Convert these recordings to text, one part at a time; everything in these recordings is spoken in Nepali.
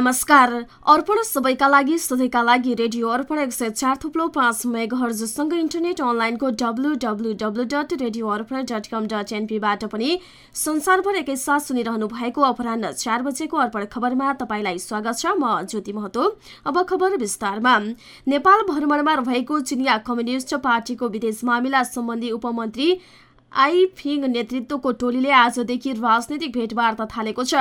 नमस्कार। अर्पण सबैका लागि सधैँका लागि रेडियो अर्पण एक सय चार थुप्लो पाँच मेघहरजसँगै इन्टरनेट अनलाइनको W W W dot radio Arpan dot com dot एनपीबाट पनि संसारभर एकैसाथ सुनिरहनु भएको अपराह चार बजेको अर्पण खबरमा तपाईँलाई स्वागत छ। म ज्योति महतो। अब खबर विस्तारमा। नेपाल भ्रमणमा रहेको चिनिया कम्युनिस्ट पार्टीको विदेश मामिला सम्बन्धी उपमन्त्री आई फिङ नेतृत्वको टोलीले आजदेखि राजनैतिक भेटवार्ता थालेको छ।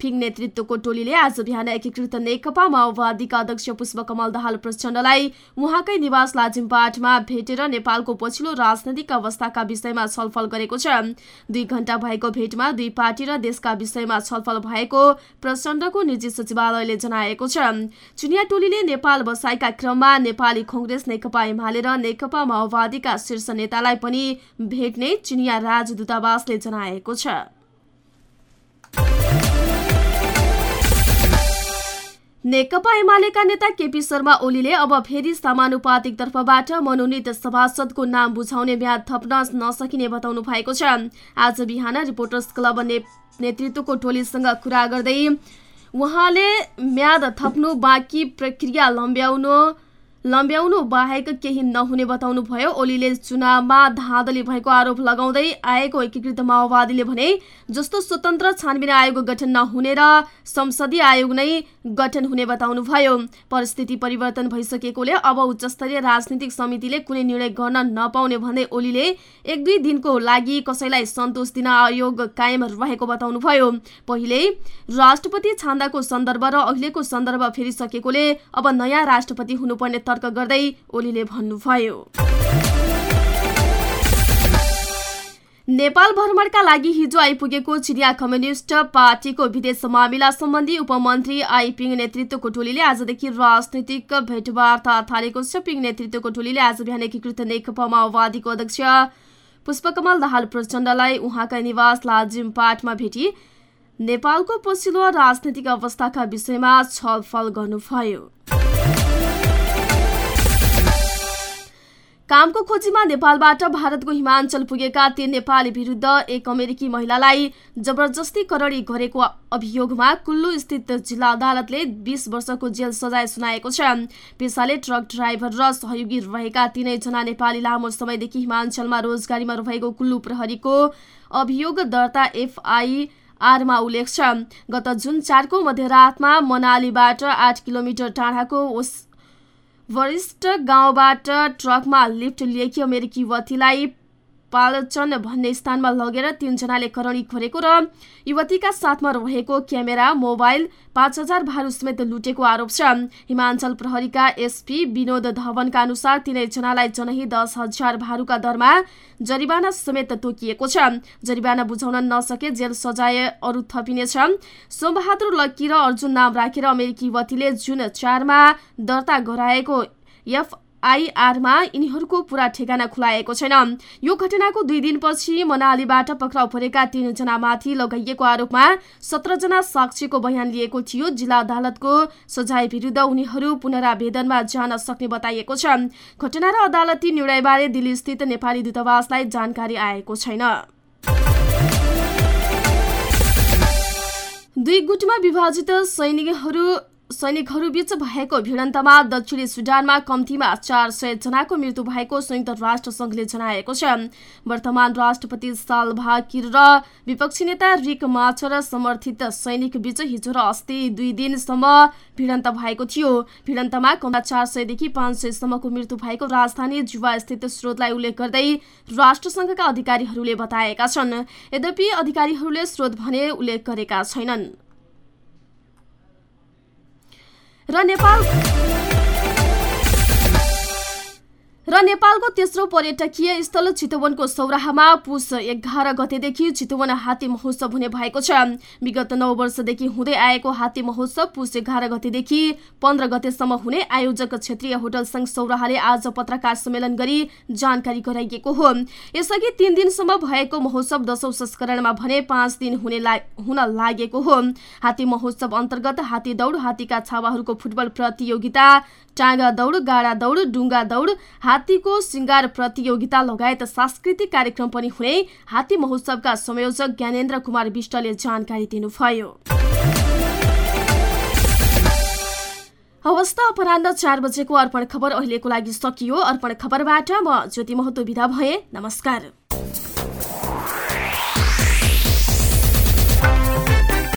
फिङ नेतृत्वको टोलीले आज बिहान एकीकृत नेकपा माओवादीका अध्यक्ष पुष्पकमल दाहाल प्रचण्डलाई उहाँकै निवास लाजिमपाटमा भेटेर नेपालको पछिल्लो राजनैतिक अवस्थाका विषयमा छलफल गरेको छ। दुई घण्टा भएको भेटमा दुई पार्टी र देशका विषयमा छलफल भएको प्रचण्डको निजी सचिवालयले जनाएको छ। चुनिया टोलीले नेपाल बसाइका क्रममा नेपाली कङ्ग्रेस नेकपा एमाले र नेकपा माओवादीका शीर्ष नेतालाई पनि भेट्ने चिनिया राजदूतावासले जनाएको छ। नेकपा एमालेका नेता केपी शर्मा ओलीले अब फेरि समानुपातिक तर्फबाट मनोनित सभासदको नाम बुझाउने म्याद थप्न नसकिने बताउनु भएको छ। आज बिहान रिपोर्टर्स क्लब नेतृत्वको टोलीसँग कुरा गर्दै उहाँले म्याद थप्नु बाँकी प्रक्रिया लम्ब्याउनु लम्ब्याउनु बाहेक केही नहुने बताउनु भयो ओलीले चुनावमा धाँधली भएको आरोप लगाउँदै आएको एकीकृत माओवादीले भने जस्तो स्वतन्त्र छानबिन आयोग गठन नहुने र संसदीय आयोग नै गठन हुने बताउनु भयो परिस्थिति परिवर्तन भइसकेकोले अब उच्चस्तरीय राजनीतिक समितिले कुनै निर्णय गर्न नपाउने भन्दै ओलीले एक दुई दिनको लागि कसैलाई सन्तोष दिन आयोग कायम रहेको बताउनु भयो पहिले राष्ट्रपति छान्दाको सन्दर्भ र अहिलेको सन्दर्भ फेरिसकेकोले अब नयाँ राष्ट्रपति हुनुपर्ने गर्दै ओलीले भन्नुभयो। नेपाल भ्रमणका लागि हिजो आइपुगेको चिनिया कम्युनिष्ट पार्टीको विदेश मामिला सम्बन्धी उपमन्त्री आइपिङ नेतृत्वको टोलीले आजदेखि राजनैतिक भेटवार्ता थालेको छ। पिङ नेतृत्वको टोलीले आज बिहान एकीकृत नेकपा माओवादीको अध्यक्ष पुष्पकमल दाहाल प्रचण्डलाई उहाँका निवास लाजिम पाटमा भेटी नेपालको पछिल्लो राजनैतिक अवस्थाका विषयमा छलफल गर्नुभयो। कामको खोजीमा नेपालबाट भारतको हिमाञ्चल पुगेका तीन नेपाली विरुद्ध एक अमेरिकी महिलालाई जबरजस्ती करडी गरेको अभियोगमा कुल्लु स्थित जिल्ला अदालतले बीस वर्षको जेल सजाय सुनाएको छ। पेसाले ट्रक ड्राइभर र सहयोगी रहेका तीनैजना नेपाली लामो समयदेखि हिमाञ्चलमा रोजगारीमा रहेको कुल्लु प्रहरीको अभियोग दर्ता एफआई आरमा उल्लेख छ। गत जुन चारको मध्यरातमा मनालीबाट आठ किलोमिटर टाढाको वरिष्ठ गाउँबाट ट्रकमा लिफ्ट लिएकी अमेरिकी युवतीलाई पालचन भन्ने स्थानमा लगेर तीनजनाले करणी गरेको र युवतीका साथमा रहेको क्यामेरा मोबाइल पाँच हजार भारू समेत लुटेको आरोप छ। हिमाञ्चल प्रहरीका एसपी विनोद धवनका अनुसार तिनैजनालाई जनही दस हजार भारूका दरमा जरिवाना समेत तोकिएको छ। जरिवाना बुझाउन नसके जेल सजाय अरू थपिनेछ सोमबहादुर लक्की र अर्जुन नाम राखेर अमेरिकी युवतीले जुन चारमा दर्ता गराएको एफ आइआरमा यिनीहरूको पुरा ठेगाना खुलाएको छैन। यो घटनाको दुई दिनपछि मनालीबाट पक्राउ परेका तीनजनामाथि लगाइएको आरोपमा सत्रजना साक्षीको बयान लिएको थियो। जिल्ला अदालतको सजाय विरुद्ध उनीहरू पुनरावेदनमा जान सक्ने बताइएको छ। घटना र अदालती निर्णयबारे दिल्ली स्थित नेपाली दूतावासलाई जानकारी आएको छैन। दुई गुटमा विभाजित सैनिकहरू सैनिकहरूबीच भएको भिडन्तमा दक्षिणी सुडानमा कम्तीमा चार सय जनाको मृत्यु भएको संयुक्त राष्ट्र संघले जनाएको छ। वर्तमान राष्ट्रपति सालभा किर र विपक्षी नेता रिक माछर समर्थित सैनिक बीच हिजो र अस्ति दुई दिनसम्म भिडन्त भएको थियो। भिडन्तमा कम्ता चार सयदेखि पाँच सयसम्मको मृत्यु भएको राजधानी जुवा स्थित स्रोतलाई उल्लेख गर्दै राष्ट्रसङ्घका अधिकारीहरूले बताएका छन्। यद्यपि अधिकारीहरूले स्रोत भने उल्लेख गरेका छैनन्। र नेपाल र नेपालको तेस्रो पर्यटकीय स्थल चितवनको सौराहामा पुस एघार गतेदेखि चितवन हात्ती महोत्सव हुने भएको छ। विगत नौ वर्षदेखि हुँदै आएको हात्ती महोत्सव पुस एघार गतेदेखि पन्ध्र गतेसम्म हुने आयोजक क्षेत्रीय होटल संघ सौराहाले आज पत्रकार सम्मेलन गरी जानकारी गराइएको हो। यसअघि तीन दिनसम्म भएको महोत्सव दशौं संस्करणमा भने पाँच दिन हुने हुन लागेको हो। हात्ती महोत्सव अन्तर्गत हात्ती दौड हात्तीका छावाहरूको फुटबल प्रतियोगिता टाँगा दौड गाडा दौड डुङ्गा दौड हात्तीको श्रृङ्गार प्रतियोगिता लगायत सांस्कृतिक कार्यक्रम पनि हुने हात्ती महोत्सवका संयोजक ज्ञानेन्द्र कुमार विष्टले जानकारी दिनुभयो। अवस्था अपरान्न चार बजेको अर्पण खबर अहिलेको लागि सकियो। अर्पण खबरबाट म ज्योति महतो विदा भए। नमस्कार।